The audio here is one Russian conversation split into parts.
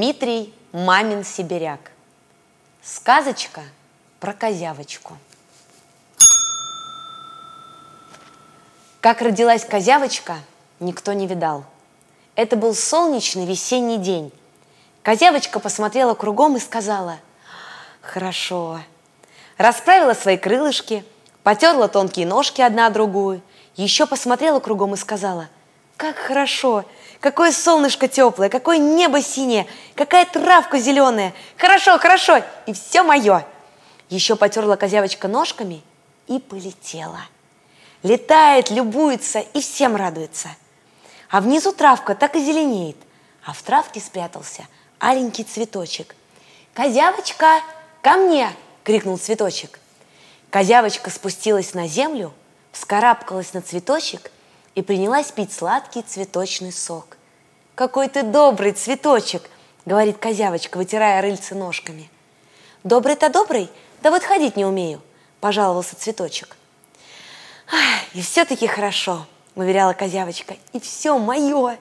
Дмитрий Мамин Сибиряк. Сказочка про козявочку. Как родилась козявочка, никто не видал. Это был солнечный весенний день. Козявочка посмотрела кругом и сказала «Хорошо». Расправила свои крылышки, потерла тонкие ножки одна другую, еще посмотрела кругом и сказала «Как хорошо! Какое солнышко теплое, какое небо синее, какая травка зеленая! Хорошо, хорошо! И все мое!» Еще потерла козявочка ножками и полетела. Летает, любуется и всем радуется. А внизу травка так и зеленеет, а в травке спрятался аленький цветочек. «Козявочка, ко мне!» – крикнул цветочек. Козявочка спустилась на землю, вскарабкалась на цветочек и принялась пить сладкий цветочный сок. «Какой ты добрый цветочек!» – говорит козявочка, вытирая рыльце ножками. «Добрый-то добрый, да вот ходить не умею», – пожаловался цветочек. «И все-таки хорошо», – уверяла козявочка, – «и все мое».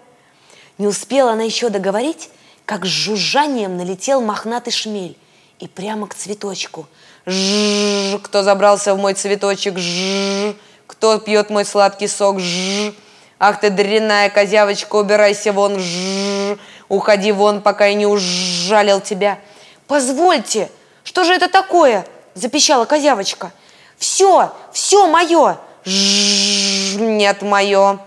Не успела она еще договорить, как с жужжанием налетел мохнатый шмель и прямо к цветочку. Жжж, кто забрался в мой цветочек, жжж, кто пьет мой сладкий сок, жжж. Ах ты дрянная козявочка, убирайся вон, жжж, уходи вон, пока я не ужалил тебя. Позвольте, что же это такое? Запищала козявочка. Все, все мое. Жжж, нет мое.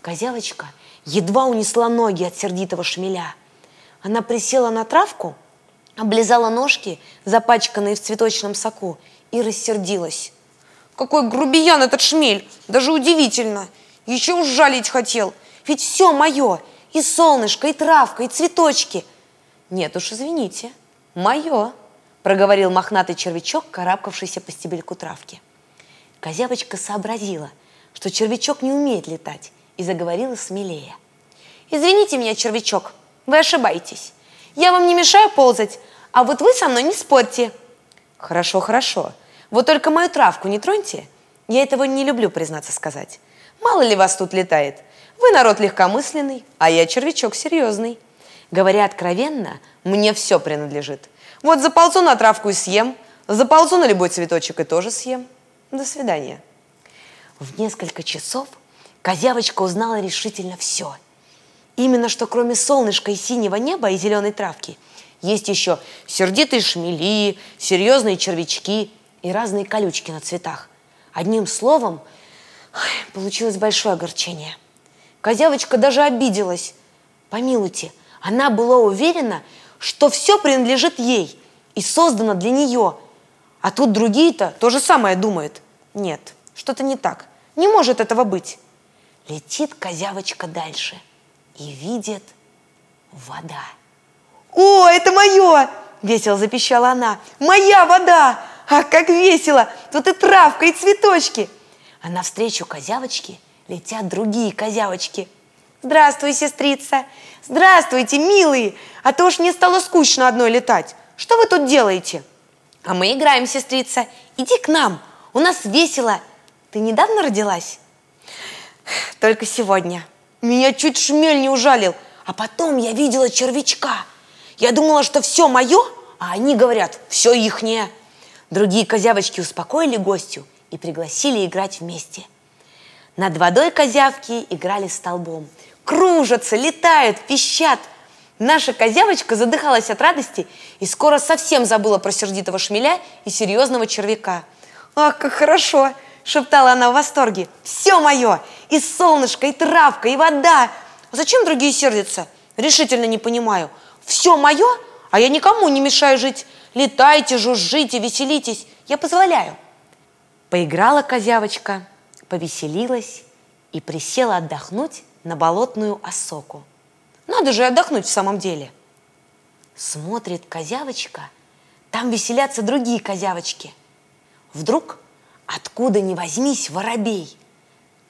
Козявочка едва унесла ноги от сердитого шмеля. Она присела на травку, облизала ножки, запачканные в цветочном соку, и рассердилась. Какой грубиян этот шмель! Даже удивительно! Еще ужалить хотел! Ведь все мое! И солнышко, и травка, и цветочки! Нет уж, извините, мое! Проговорил мохнатый червячок, карабкавшийся по стебельку травки. Козявочка сообразила, что червячок не умеет летать, и заговорила смелее. «Извините меня, червячок, вы ошибаетесь. Я вам не мешаю ползать, а вот вы со мной не спорьте». «Хорошо, хорошо. Вот только мою травку не троньте. Я этого не люблю, признаться сказать. Мало ли вас тут летает. Вы народ легкомысленный, а я червячок серьезный. Говоря откровенно, мне все принадлежит. Вот заползу на травку и съем, заползу на любой цветочек и тоже съем. До свидания. В несколько часов козявочка узнала решительно все. Именно что кроме солнышка и синего неба и зеленой травки, есть еще сердитые шмели, серьезные червячки и разные колючки на цветах. Одним словом, получилось большое огорчение. Козявочка даже обиделась. Помилуйте, она была уверена, что все принадлежит ей и создано для нее – а тут другие-то то же самое думают. Нет, что-то не так. Не может этого быть. Летит козявочка дальше и видит вода. «О, это мое!» – весело запищала она. «Моя вода! Ах, как весело! Тут и травка, и цветочки!» А навстречу козявочке летят другие козявочки. «Здравствуй, сестрица! Здравствуйте, милые! А то уж мне стало скучно одной летать. Что вы тут делаете?» А мы играем, сестрица. Иди к нам, у нас весело. Ты недавно родилась? Только сегодня. Меня чуть шмель не ужалил. А потом я видела червячка. Я думала, что все мое, а они говорят, все ихнее. Другие козявочки успокоили гостю и пригласили играть вместе. Над водой козявки играли столбом. Кружатся, летают, пищат – Наша козявочка задыхалась от радости и скоро совсем забыла про сердитого шмеля и серьезного червяка. «Ах, как хорошо!» – шептала она в восторге. «Все мое! И солнышко, и травка, и вода! Зачем другие сердятся? Решительно не понимаю. Все мое, а я никому не мешаю жить. Летайте, жужжите, веселитесь. Я позволяю». Поиграла козявочка, повеселилась и присела отдохнуть на болотную осоку. Надо же отдохнуть в самом деле. Смотрит козявочка, там веселятся другие козявочки. Вдруг, откуда ни возьмись, воробей,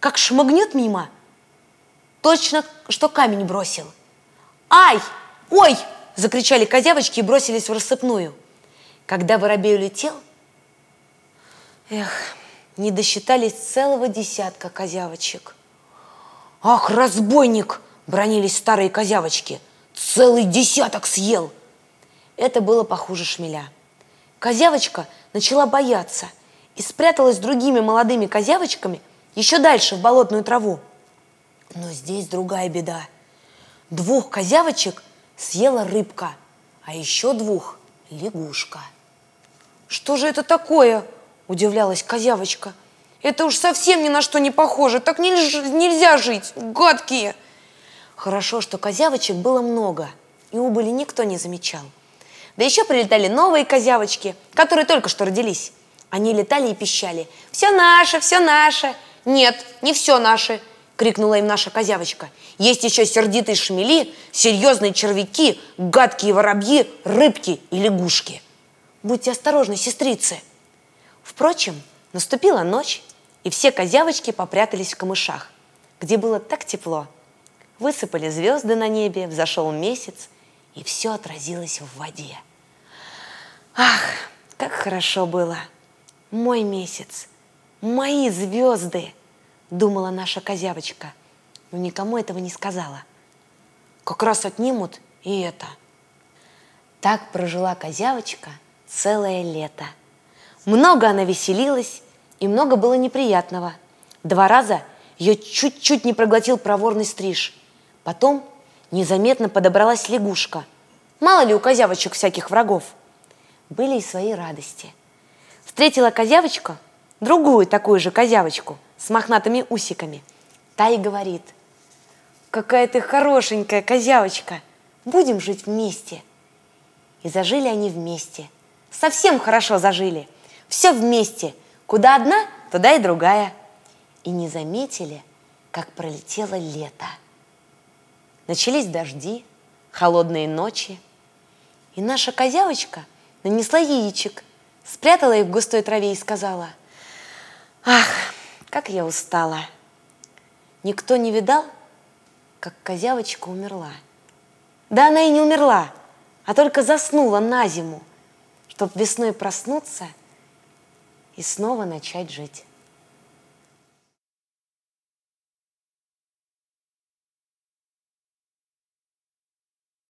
как шмыгнет мимо, точно, что камень бросил. «Ай! Ой!» – закричали козявочки и бросились в рассыпную. Когда воробей улетел, эх, не досчитались целого десятка козявочек. «Ах, разбойник!» бронились старые козявочки. целый десяток съел. Это было похуже шмеля. Козявочка начала бояться и спряталась с другими молодыми козявочками еще дальше в болотную траву. Но здесь другая беда. Двух козявочек съела рыбка, а еще двух – лягушка. «Что же это такое?» – удивлялась козявочка. «Это уж совсем ни на что не похоже, так нельзя жить, гадкие!» Хорошо, что козявочек было много, и убыли никто не замечал. Да еще прилетали новые козявочки, которые только что родились. Они летали и пищали. «Все наше, все наше!» «Нет, не все наше!» — крикнула им наша козявочка. «Есть еще сердитые шмели, серьезные червяки, гадкие воробьи, рыбки и лягушки!» «Будьте осторожны, сестрицы!» Впрочем, наступила ночь, и все козявочки попрятались в камышах, где было так тепло. Высыпали звезды на небе, взошел месяц, и все отразилось в воде. Ах, как хорошо было! Мой месяц, мои звезды, думала наша козявочка, но никому этого не сказала. Как раз отнимут и это. Так прожила козявочка целое лето. Много она веселилась, и много было неприятного. Два раза ее чуть-чуть не проглотил проворный стриж. Потом незаметно подобралась лягушка. Мало ли у козявочек всяких врагов. Были и свои радости. Встретила козявочка другую такую же козявочку с мохнатыми усиками. Та и говорит, какая ты хорошенькая козявочка, будем жить вместе. И зажили они вместе. Совсем хорошо зажили. Все вместе. Куда одна, туда и другая. И не заметили, как пролетело лето. Начались дожди, холодные ночи. И наша козявочка нанесла яичек, спрятала их в густой траве и сказала, «Ах, как я устала!» Никто не видал, как козявочка умерла. Да она и не умерла, а только заснула на зиму, чтобы весной проснуться и снова начать жить.